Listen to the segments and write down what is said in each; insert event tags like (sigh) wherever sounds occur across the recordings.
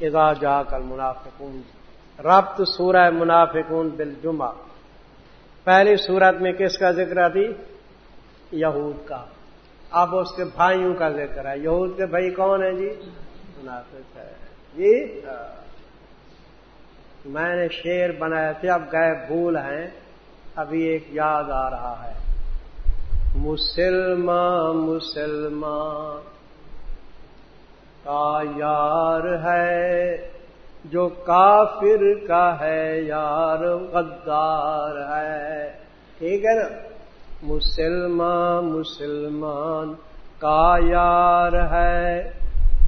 ادا جا کل منافقون ربط سورہ منافقون بل جمعہ پہلی صورت میں کس کا ذکر تھی یہود کا۔ اب اس کے بھائیوں کا ذکر ہے۔ یہود کے بھائی کون ہیں جی؟ منافق ہے جی؟ میں نے شیر بنایا تھے اب گئے بھول ہیں۔ ابھی ایک یاد آ رہا ہے۔ مسلمان مسلمان۔ کا یار ہے، جو کافر کا ہے، یار غدار ہے۔ ٹھیک ہے نا؟ مسلمان مسلمان کا یار ہے،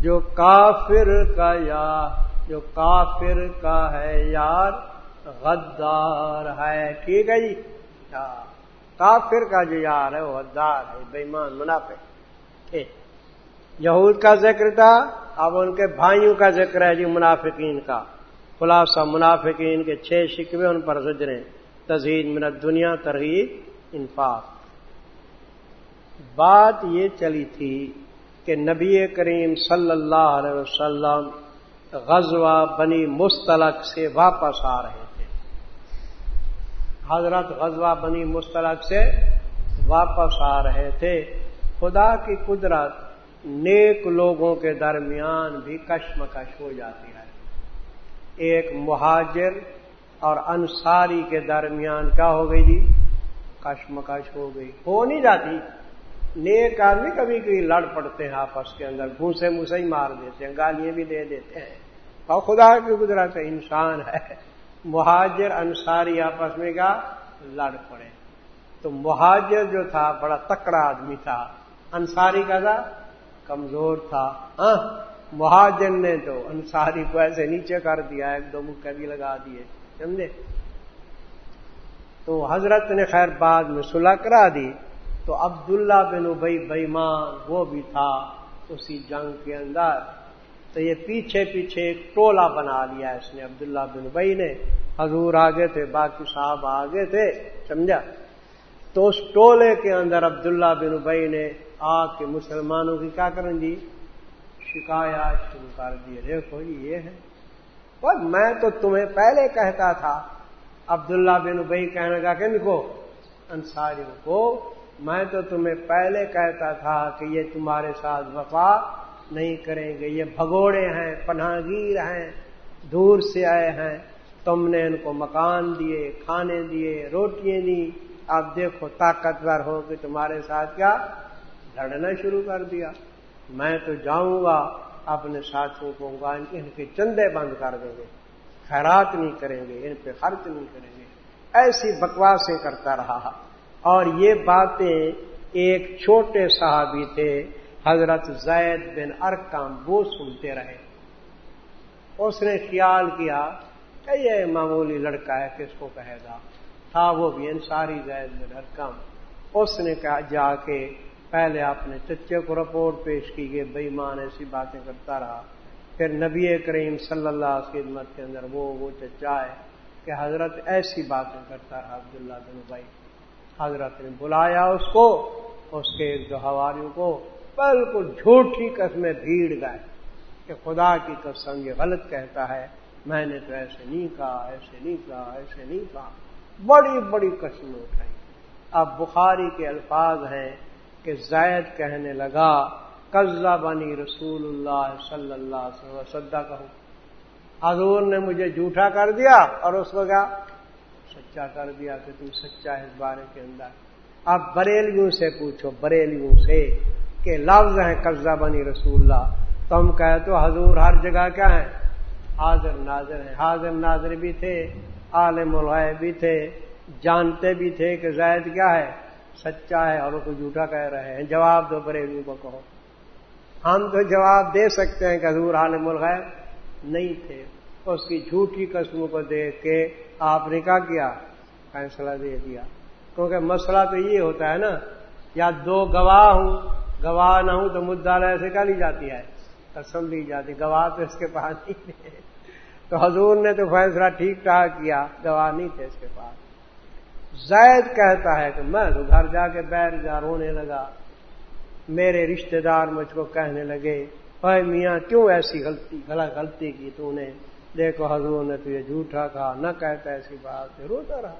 جو کافر کا یار جو کافر کا ہے، یار غدار ہے۔ ٹھیک ہے جی؟ ہاں۔ کافر کا جو یار ہے، وہ غدار ہے بےمان منافع ٹھیک۔ یہود کا ذکر تھا، اب ان کے بھائیوں کا ذکر ہے جی منافقین کا۔ خلاصہ، منافقین کے چھ شکوے ان پر زجریں تزید منت دنیا ترغیب، انفاق۔ بات یہ چلی تھی کہ نبی کریم صلی اللہ علیہ وسلم غزوہ بنی مستلق سے واپس آ رہے تھے۔ حضرت غزوہ بنی مستلق سے واپس آ رہے تھے۔ خدا کی قدرت نیک لوگوں کے درمیان بھی کشمکش ہو جاتی ہے۔ ایک مہاجر اور انصاری کے درمیان کیا ہو گئی جی؟ کشمکش ہو گئی۔ ہو نہیں جاتی۔ نیک آدمی کبھی کبھی لڑ پڑتے ہیں آپس کے اندر گھوسے موسے ہی مار دیتے ہیں، گالیاں بھی دے دیتے ہیں۔ اور خدا کی قدرت انسان ہے۔ مہاجر، انصاری آپس میں کیا؟ لڑ پڑے۔ تو مہاجر جو تھا، بڑا تکڑا آدمی تھا۔ انصاری کا تھا؟ کمزور تھا۔ ہاں مہاجر نے تو انصاری کو ایسے نیچے کر دیا، ایک دو مکہ بھی لگا دیے، سمجھے؟ تو حضرت نے خیر بعد میں صلح کرا دی۔ تو عبداللہ بن ابئی بےمان وہ بھی تھا اسی جنگ کے اندر۔ تو یہ پیچھے پیچھے ایک ٹولہ بنا لیا اس نے، عبداللہ بن ابئی نے۔ حضور آگے تھے، باقی صاحب آگے تھے، سمجھا؟ تو اس ٹولے کے اندر عبداللہ بن ابئی نے آ کے مسلمانوں کی کیا کریں جی؟ شکایات شروع کر دیے دیکھو جی یہ ہے۔ پر میں تو تمہیں پہلے کہتا تھا، عبداللہ بن ابئی کہنے لگا کہ کو انصاریوں کو میں تو تمہیں پہلے کہتا تھا کہ یہ تمہارے ساتھ وفا نہیں کریں گے۔ یہ بھگوڑے ہیں پناہ گیر ہیں، دور سے آئے ہیں۔ تم نے ان کو مکان دیے، کھانے دیے، روٹیاں دی اب دیکھو طاقتور ہو کہ تمہارے ساتھ کیا؟ لڑنا شروع کر دیا۔ میں تو جاؤں گا، اپنے ساتھیوں کو ان کے چندے بند کر دیں گے۔ خیرات نہیں کریں گے، ان پہ خرچ نہیں کریں گے۔ ایسی بکواسیں کرتا رہا۔ اور یہ باتیں ایک چھوٹے صحابی تھے، حضرت زید بن ارکام وہ سنتے رہے۔ اس نے خیال کیا کہ یہ معمولی لڑکا ہے، کس کو کہے گا؟ تھا وہ بھی انصاری زید بن ارکام اس نے کہا، جا کے پہلے اپنے چچے کو رپورٹ پیش کی گئی بے مان ایسی باتیں کرتا رہا۔ پھر نبی کریم صلی اللہ کی خدمت کے اندر وہ وہ چچا ہے کہ حضرت ایسی باتیں کرتا رہا عبداللہ بن بھائی حضرت نے بلایا اس کو، اس کے جو ہواریوں کو بالکل جھوٹی قسمیں بھیڑ گئے کہ خدا کی قسم یہ غلط کہتا ہے، میں نے تو ایسے نہیں کہا، ایسے نہیں کہا، ایسے نہیں کہا۔ بڑی بڑی قسمیں اٹھائی۔ اب بخاری کے الفاظ ہیں کہ زائد کہنے لگا قزہ بنی رسول اللہ صلی اللہ علیہ وسلم کہوں حضور نے مجھے جھوٹا کر دیا اور اس کو کیا؟ سچا کر دیا کہ تم سچا ہے اس بارے کے اندر۔ اب بریلیوں سے پوچھو، بریلیوں سے کہ لفظ ہیں قبضہ بنی رسول اللہ تم کہے تو حضور ہر جگہ کیا ہے حاضر ناظر ہیں۔ حاضر ناظر بھی تھے۔ عالم الغائب بھی تھے، جانتے بھی تھے کہ زائد کیا ہے؟ سچا ہے اور وہ کو جھوٹا کہہ رہے ہیں۔ جواب دو بریلیوں کو کہو۔ ہم تو جواب دے سکتے ہیں کہ حضور عالم الغیب نہیں تھے۔ اس کی جھوٹی قسموں کو دیکھ کے آپ نے کیا کیا؟ فیصلہ دے دیا۔ کیونکہ مسئلہ تو یہ ہوتا ہے نا، یا دو گواہ ہوں، گواہ نہ ہوں تو مدعا سے کیا لی جاتی ہے؟ قسم لی جاتی گواہ تو اس کے پاس نہیں تھے تو حضور نے تو فیصلہ ٹھیک ٹھاک کیا، گواہ نہیں تھے اس کے پاس۔ زید کہتا ہے کہ میں تو گھر جا کے بیٹھ جا رونے لگا۔ میرے رشتہ دار مجھ کو کہنے لگے بھائی میاں، کیوں ایسی غلطی غلط غلطی کی تو نے؟ دیکھو، حضور نے تجھے جھوٹا کہا، نہ کہتا ایسی بات روتا رہا۔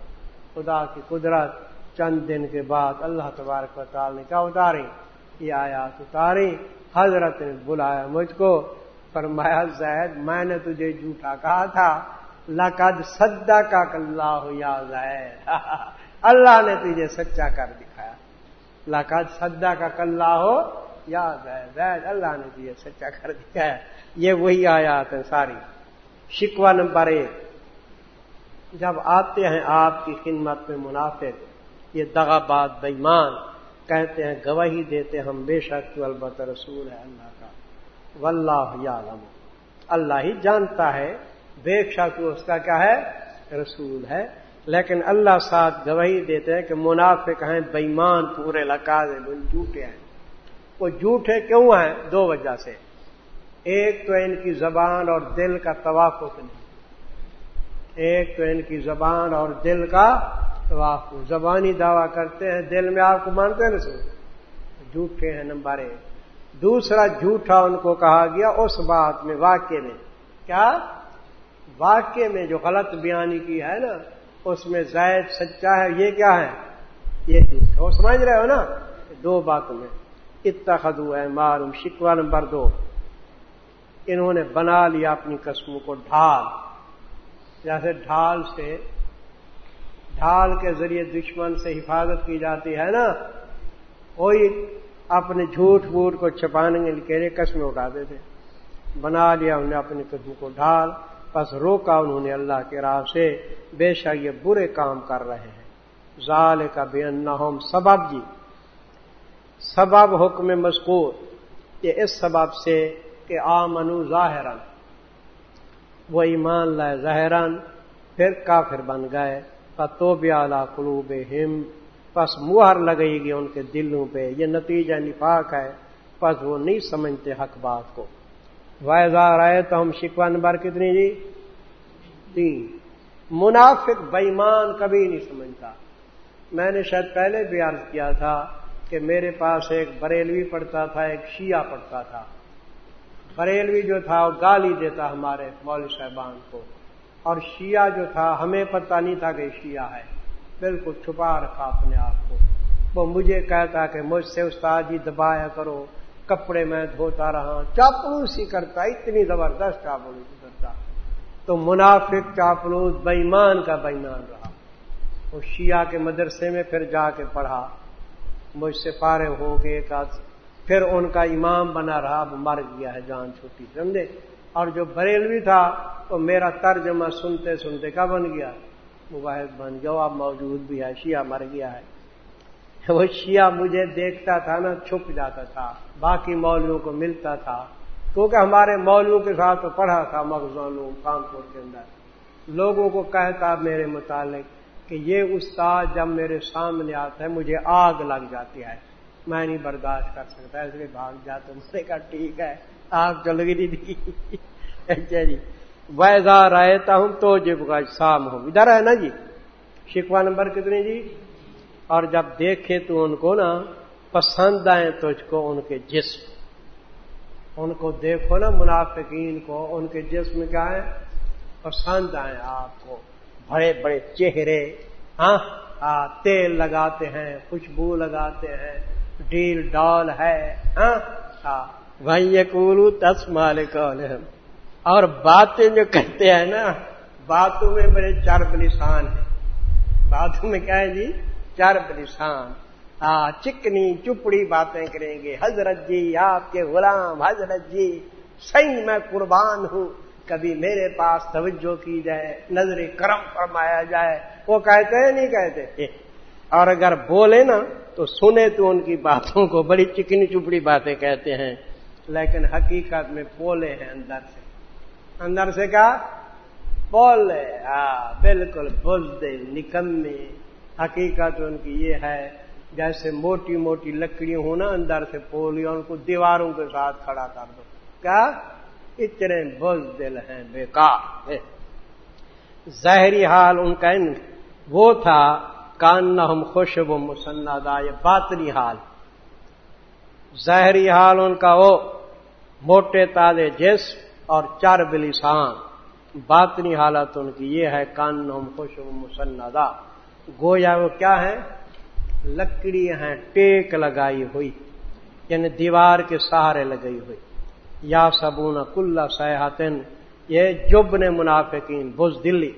خدا کی قدرت، چند دن کے بعد اللہ تبارک و تعالی نے کیا اتاری؟ یہ آیات اتاری۔ حضرت نے بلایا مجھ کو فرمایا، زید، میں نے تجھے جھوٹا کہا تھا۔ لقد سدا کا کلّہ ہو یا زید۔ (laughs) اللہ نے تجھے سچا کر دکھایا۔ لقد سدا کا کلّہ ہو یا زید۔ اللہ نے تجھے سچا کر دکھایا۔ یہ وہی آیات ہیں ساری۔ شکوا نمبر ایک۔ جب آتے ہیں آپ کی خدمت میں منافق، یہ دغا باد بےمان، کہتے ہیں، گواہی دیتے ہم بے شک تو البتہ رسول ہے اللہ کا۔ واللہ یعلم۔ اللہ ہی جانتا ہے۔ بے شک اس کا کیا ہے؟ رسول ہے۔ لیکن اللہ ساتھ گواہی دیتے ہیں کہ منافق ہیں، بےمان، پورے لکاز جھوٹے ہیں۔ وہ جھوٹے کیوں ہیں؟ دو وجہ سے۔ ایک تو ان کی زبان اور دل کا توافق نہیں۔ ایک تو ان کی زبان اور دل کا توافق۔ زبانی دعویٰ کرتے ہیں، دل میں آپ کو مانتے ہیں نا سو جھوٹے ہیں نمبر ایک۔ دوسرا جھوٹا ان کو کہا گیا اس بات میں واقع میں۔ کیا؟ واقع میں جو غلط بیانی کی ہے نا، اس میں زائد سچا ہے، یہ کیا ہے؟ یہ جھوٹ وہ سمجھ رہے ہو نا؟ دو باتوں میں۔ اتخذو ہے معلوم شکوا نمبر دو انہوں نے بنا لیا اپنی قسموں کو ڈھال۔ جیسے ڈھال سے، ڈھال کے ذریعے دشمن سے حفاظت کی جاتی ہے نا۔ کوئی اپنے جھوٹ بوٹ کو چھپانے کے لیے قسمیں اٹھاتے تھے بنا لیا انہوں نے اپنی قسم کو ڈھال، بس روکا انہوں نے اللہ کے راہ سے۔ بے شک یہ برے کام کر رہے ہیں۔ ظال کا بے ان سبب جی۔ سبب حکم مذکور۔ یہ اس سبب سے کہ آمنو ظاہرن وہ ایمان لائے ظاہران پھر کافر بن گئے۔ تو بھی اعلیٰ قلوب ہم پس مہر لگے گی ان کے دلوں پہ، یہ نتیجہ نفاق ہے، پس وہ نہیں سمجھتے حق بات کو۔ وائزار آئے تو ہم شکوا نمبر کتنی جی؟ تین۔ منافق بےمان کبھی نہیں سمجھتا۔ میں نے شاید پہلے بھی عرض کیا تھا کہ میرے پاس ایک بریلوی پڑتا تھا، ایک شیعہ پڑتا تھا۔ بریلوی جو تھا، وہ گالی دیتا ہمارے مول صاحبان کو۔ اور شیعہ جو تھا، ہمیں پتہ نہیں تھا کہ شیعہ ہے۔ بالکل چھپا رکھا اپنے آپ کو۔ وہ مجھے کہتا کہ مجھ سے استاد جی دبایا کرو، کپڑے میں دھوتا رہا چاپلوس ہی کرتا، اتنی زبردست چاپلوسی کرتا۔ تو منافق چاپلوس بےمان کا بےمان رہا۔ وہ شیعہ کے مدرسے میں پھر جا کے پڑھا۔ مجھ سے پارے ہو کے پھر ان کا امام بنا رہا وہ مر گیا ہے جان چھوٹی، سمجھے؟ اور جو بریلوی تھا، تو میرا ترجمہ سنتے سنتے کا بن گیا؟ مباحث بن جو اب موجود بھی ہے، شیعہ مر گیا ہے۔ وہ شیعہ مجھے دیکھتا تھا نا، چھپ جاتا تھا، باقی مولویوں کو ملتا تھا۔ کیونکہ ہمارے مولویوں کے ساتھ تو پڑھا تھا مغزون کانپور کے اندر۔ لوگوں کو کہتا میرے متعلق کہ یہ استاد جب میرے سامنے آتا ہے، مجھے آگ لگ جاتی ہے۔ میں نہیں برداشت کر سکتا، اس لیے بھاگ جاتا نے کہا ٹھیک ہے، آگ چل گئی تھی۔ (laughs) اچھا جی۔ ویزا رہتا ہوں تو جب کا شام ہو۔ ادھر ہے نا جی؟ شکوا نمبر کتنی جی؟ اور جب دیکھے تو ان کو نا پسند آئے تجھ کو ان کے جسم۔ ان کو دیکھو نا منافقین کو، ان کے جسم کیا ہے؟ پسند آئے آپ کو۔ بڑے بڑے چہرے ہاں؟ تیل لگاتے ہیں، خوشبو لگاتے ہیں، ڈیل ڈال ہے ہاں؟ بھائی یہ کولو تس مالک اور باتیں جو کہتے ہیں نا، باتوں میں بڑے چرب نشان ہیں۔ باتوں میں کیا ہے جی؟ چرب نشان۔ ہاں چکنی، چپڑی باتیں کریں گے۔ حضرت جی آپ کے غلام حضرت جی صحیح میں قربان ہوں۔ کبھی میرے پاس توجہ کی جائے، نظر کرم فرمایا جائے۔ وہ کہتے ہیں نہیں کہتے؟ اور اگر بولے نا، تو سنے تو ان کی باتوں کو۔ بڑی چکنی چپڑی باتیں کہتے ہیں، لیکن حقیقت میں بولے ہیں اندر سے۔ اندر سے کیا بولے ہاں بالکل بزدے نکمے حقیقت ان کی یہ ہے، جیسے موٹی موٹی لکڑیاں ہوں نا، اندر سے پولی، ان کو دیواروں کے ساتھ کھڑا کر دو۔ کیا اتنے بز دل ہیں، بیکار ظاہری حال ان کا وہ تھا کان نہ ہم خوشب و مسندا یہ باطنی حال۔ ظاہری حال ان کا وہ، موٹے تازے جس اور چار بلسان، باطنی حالت ان کی یہ ہے کان خوش مسندا۔ گویا وہ کیا ہے لکڑی ہیں، ٹیک لگائی ہوئی یعنی دیوار کے سہارے لگائی ہوئی۔ یا سبون کل سیاحتن یہ جب نے منافقین، بز دلی۔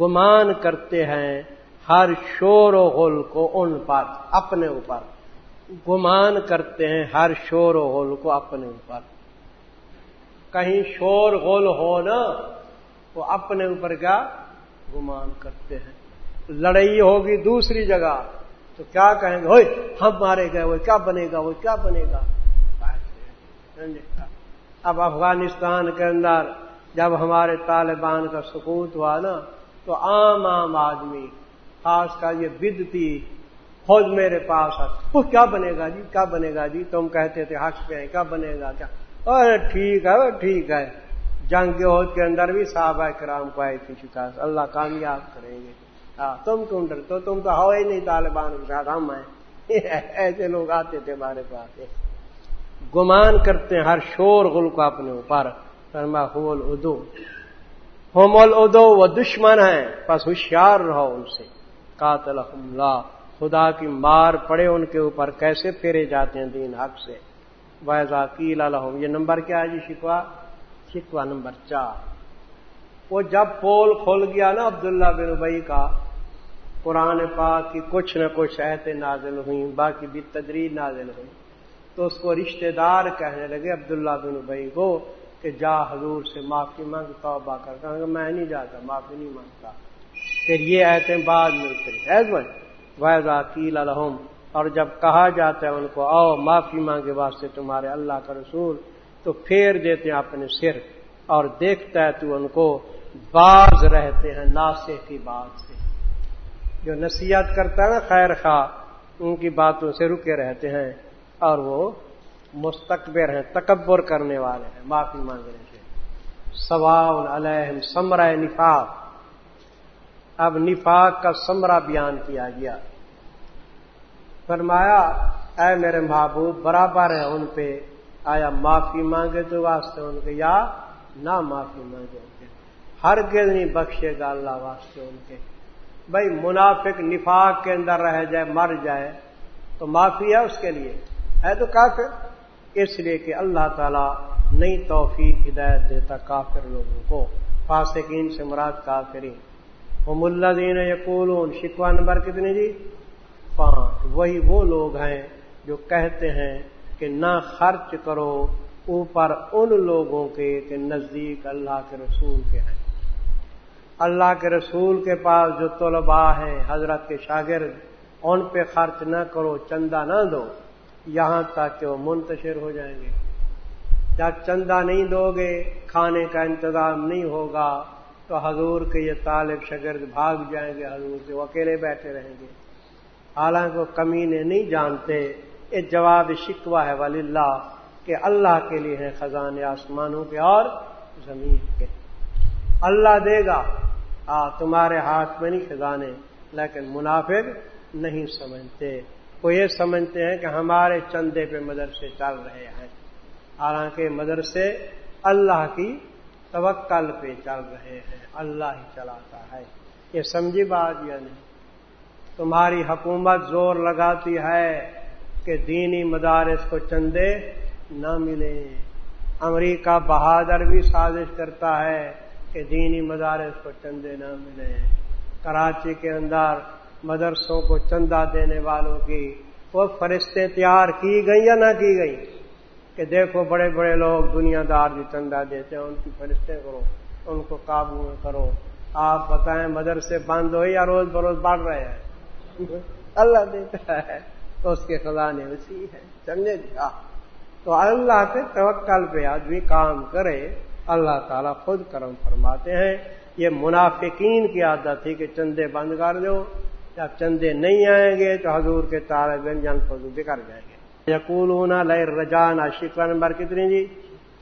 گمان کرتے ہیں ہر شور و غل کو ان پر، اپنے اوپر۔ گمان کرتے ہیں ہر شور و غل کو اپنے اوپر۔ کہیں شور غل ہو نا وہ اپنے اوپر کیا گمان کرتے ہیں۔ لڑائی ہوگی دوسری جگہ تو کیا کہیں گے؟ ہوئے، ہم مارے گئے، وہ کیا بنے گا؟ وہ کیا بنے گا؟ اب افغانستان کے اندر جب ہمارے طالبان کا سکوت ہوا نا، تو عام عام آدمی، خاص کر یہ بدتی، خود میرے پاس وہ کیا بنے گا جی؟ کیا بنے گا جی؟ تم کہتے تھے حق پہ کیا بنے گا؟ کیا؟ ارے ٹھیک ہے ٹھیک ہے۔ جنگ کے عہد کے اندر بھی صحابہ کرام کو آئی تھی شکایت اللہ کامیاب کریں گے۔ ہاں تم کیوں ڈر تو تم تو ہو ہی نہیں طالبان کے ساتھ، ہم آئے (laughs) ایسے لوگ آتے تھے ہمارے پاس گمان کرتے ہیں، ہر شور غل کو اپنے اوپر۔ فرما حول ادو ہومول ادو وہ دشمن ہیں۔ بس ہوشیار رہو ان سے۔ قاتل اللہ خدا کی مار پڑے ان کے اوپر، کیسے پھیرے جاتے ہیں دین حق سے؟ ویزا کیل یہ نمبر کیا ہے جی؟ شکوا شکوا نمبر چار۔ وہ جب پول کھول گیا نا عبداللہ بن ابئی کا، قرآن پاک کی کچھ نہ کچھ ایتے نازل ہوئی باقی بھی تدریج نازل ہوئی تو اس کو رشتہ دار کہنے لگے عبداللہ بن ابئی کو کہ جا حضور سے معافی مانگ، توبہ کر۔ کہ میں نہیں جاتا، معافی نہیں مانگتا۔ پھر یہ ایتے بعد میں ملتے ویزا کیل الحم اور جب کہا جاتا ہے ان کو، آؤ، معافی مانگے واسطے تمہارے اللہ کا رسول، تو پھیر دیتے ہیں اپنے سر اور دیکھتا ہے تو ان کو باز رہتے ہیں، ناسے کی بات سے۔ جو نصیحت کرتا ہے نا، خیر خواہ، ان کی باتوں سے رکے رہتے ہیں اور وہ مستقبر ہیں، تکبر کرنے والے ہیں، معافی مانگنے سے سوال علیہم سمرہ نفاق۔ اب نفاق کا سمرہ بیان کیا گیا۔ فرمایا، اے میرے محبوب، برابر ہے ان پہ۔ آیا معافی مانگے تو واسطے ان کے، یا نہ معافی مانگے ان کے؟ ہر گز نہیں بخشے گا اللہ واسطے ان کے۔ بھائی، منافق نفاق کے اندر رہ جائے، مر جائے، تو معافی ہے اس کے لیے۔ ہے تو کافر۔ اس لیے کہ اللہ تعالیٰ نئی توفیق، ہدایت دیتا کافر لوگوں کو۔ فاسقین سے مراد کافرین۔ ہم اللہ دین یقول شکوا نمبر کتنے جی؟ پانچ۔ وہی وہ لوگ ہیں جو کہتے ہیں کہ نہ خرچ کرو اوپر ان لوگوں کے کہ نزدیک اللہ کے رسول کے ہیں۔ اللہ کے رسول کے پاس جو طلباء ہیں، حضرت کے شاگرد، ان پہ خرچ نہ کرو، چندہ نہ دو۔ یہاں تک کہ وہ منتشر ہو جائیں گے۔ جب چندہ نہیں دو گے، کھانے کا انتظام نہیں ہوگا، تو حضور کے یہ طالب شگرد بھاگ جائیں گے، حضور سے وہ اکیلے بیٹھے رہیں گے۔ حالانکہ وہ کمینے نہیں جانتے۔ یہ جواب شکوا ہے ولی اللہ کہ اللہ کے لیے ہے خزانے آسمانوں کے اور زمین کے۔ اللہ دے گا آ تمہارے ہاتھ میں نہیں خزانے، لیکن منافق نہیں سمجھتے۔ وہ یہ سمجھتے ہیں کہ ہمارے چندے پہ مدرسے چل رہے ہیں۔ حالانکہ مدرسے اللہ کی توکل پہ چل رہے ہیں۔ اللہ ہی چلاتا ہے۔ یہ سمجھی بات یا نہیں؟ تمہاری حکومت زور لگاتی ہے کہ دینی مدارس کو چندے نہ ملیں امریکہ بہادر بھی سازش کرتا ہے کہ دینی مدارس کو چندے نہ ملیں کراچی کے اندر مدرسوں کو چندہ دینے والوں کی وہ فرشتے تیار کی گئی یا نہ کی گئی کہ دیکھو بڑے بڑے لوگ دنیا دار جو چندہ دیتے ہیں، ان کی فرشتے کرو، ان کو قابو میں کرو۔ آپ بتائیں مدرسے بند ہوئی یا روز بروز بڑھ رہے ہیں؟ اللہ دیتا ہے تو اس کے خزانے اسی ہے۔ چلے جا جی؟ ہاں۔ تو اللہ کے توکل پہ آدمی کام کرے، اللہ تعالیٰ خود کرم فرماتے ہیں۔ یہ منافقین کی عادت تھی کہ چندے بند کر دو۔ جب چندے نہیں آئیں گے تو حضور کے تارے گنجن فضو بکر جائیں گے۔ یقول لیے رجانا شکوا نمبر کتنی جی؟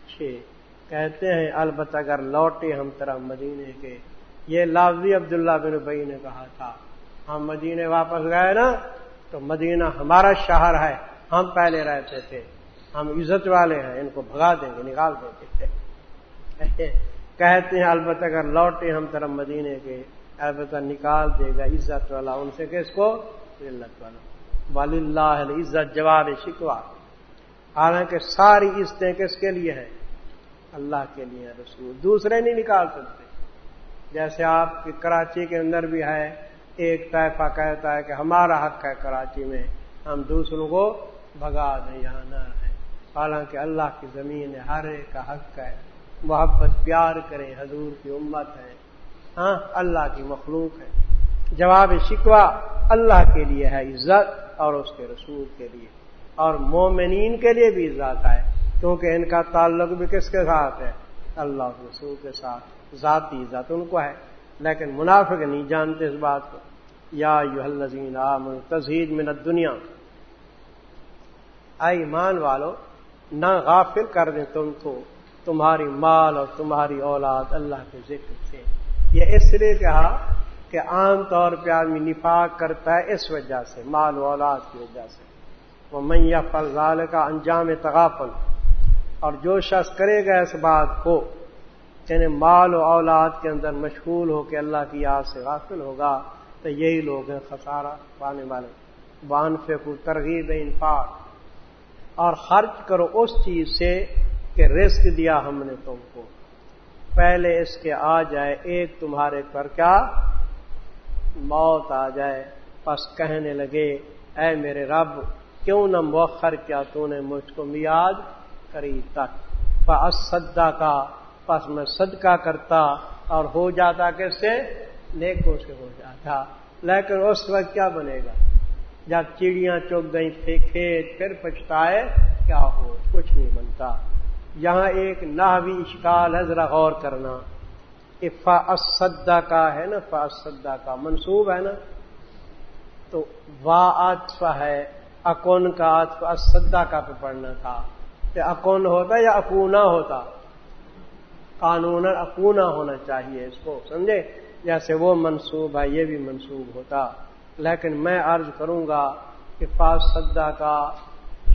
چھ۔ کہتے ہیں، البتہ اگر لوٹے ہم طرح مدینے کے۔ یہ لفظی عبداللہ بن بئی نے کہا تھا۔ ہم مدینے واپس گئے نا، تو مدینہ ہمارا شہر ہے۔ ہم پہلے رہتے تھے۔ ہم عزت والے ہیں، ان کو بھگا دیں گے، نکال دیں گے۔ (laughs) کہتے ہیں، البتہ اگر لوٹے ہم طرف مدینے کے، البتہ نکال دے گا عزت والا۔ ان سے کس کو؟ علت والا۔ ولی اللہ عزت جواب شکوا حالانکہ ساری عزتیں کس کے لیے ہیں؟ اللہ کے لیے رسول۔ دوسرے نہیں نکال سکتے۔ جیسے آپ کی کراچی کے اندر بھی ہے ایک طائفہ کہتا ہے کہ ہمارا حق ہے کراچی میں، ہم دوسروں کو بھگا دیں، یہاں نہ رہیں۔ حالانکہ اللہ کی زمین ہے ہر ایک کا حق ہے۔ محبت، پیار کریں، حضور کی امت ہے۔ ہاں اللہ کی مخلوق ہے۔ جواب شکوا اللہ کے لیے ہے، عزت اور اس کے رسول کے لیے۔ اور مومنین کے لیے بھی عزت ہے، کیونکہ ان کا تعلق بھی کس کے ساتھ ہے؟ اللہ کے رسول کے ساتھ۔ ذاتی عزت ان کو ہے۔ لیکن منافق نہیں جانتے اس بات کو۔ یا یو الزین تزہید منت دنیا ایمان والو، نہ غافل کر دیں تم کو تمہاری مال اور تمہاری اولاد اللہ کے ذکر سے۔ یہ اس لیے کہا ہاں، کہ عام طور پہ آدمی نفاق کرتا ہے اس وجہ سے، مال و اولاد کی وجہ سے۔ وہ میاں فضال کا انجام تغافل۔ اور جو شخص کرے گا اس بات کو یعنی مال و اولاد کے اندر مشغول ہو کے اللہ کی یاد سے غافل ہوگا، تو یہی لوگ ہیں خسارہ پانے والے۔ بان فیکو ترغیب انفاق۔ اور خرچ کرو اس چیز سے کہ رسک دیا ہم نے تم کو۔ پہلے اس کے آ جائے، ایک تمہارے پر کیا؟ موت آ جائے۔ پس کہنے لگے، اے میرے رب، کیوں نہ مؤخر کیا تو نے مجھ کو میاد کری، تک۔ فصدا کا پس میں صدقہ کرتا اور ہو جاتا کیسے نیکوں سے ہو جاتا۔ لیکن اس وقت کیا بنے گا؟ جب چڑیاں چوک گئی تھے کھیت، پھر پچھتائے، کیا ہو؟ کچھ نہیں بنتا۔ یہاں ایک نہوی اشکال ہے، ذرا غور کرنا۔ افا اسدا کا ہے نا فا اسدا کا منصوب ہے نا۔ تو وا آتف ہے، اکون کا آتف اسدا کا پہ پڑھنا تھا۔ کہ اکون ہوتا یا اکونا ہوتا؟ قانون اکونا ہونا چاہیے اس کو، سمجھے؟ جیسے وہ منصوب ہے، یہ بھی منصوب ہوتا۔ لیکن میں عرض کروں گا کہ پاس فاسدا کا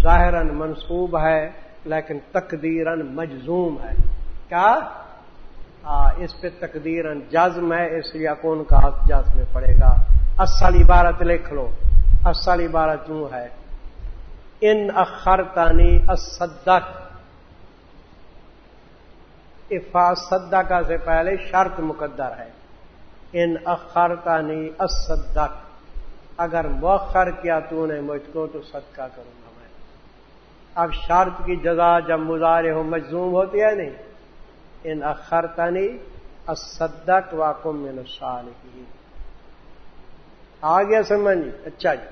ظاہر منصوب ہے، لیکن تقدیرن مجزوم ہے۔ کیا؟ ہاں، اس پہ تقدیرن جزم ہے، اس لیے کون کا حق جزم میں پڑے گا۔ اصل عبارت لکھ لو۔ اصل عبارت یوں ہے۔ ان اخرتانی اسدک افا صدقہ سے پہلے شرط مقدر ہے۔ ان اخرتانی اسدک اگر مؤخر کیا تو نے مجھ کو تو صدقہ کروں گا میں۔ اب شرط کی جزا جب مظاہرے ہو مجزوم ہوتی ہے نہیں؟ ان اخرتنی اسدک واقم میں نسال کی آ گیا سمجھ اچھا جی۔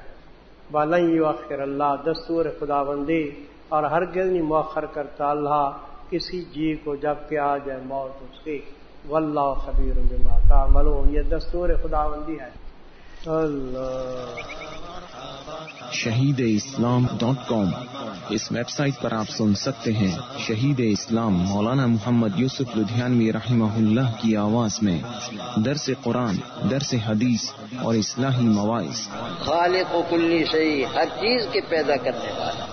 بالئی وخر اللہ دستور خدا بندی اور ہر نہیں مؤخر کرتا اللہ کسی جی کو جبکہ آ جائے موت اس کی واللہ خبیر بما ملوم یہ دستور خدا بندی ہے شہید اسلام ڈاٹ کام۔ اس ویب سائٹ پر آپ سن سکتے ہیں شہید اسلام مولانا محمد یوسف لدھیانوی رحمہ اللہ کی آواز میں۔ درس قرآن درس حدیث اور اصلاحی مواعث خالق و کلی صحیح ہر چیز کے پیدا کرنے والا۔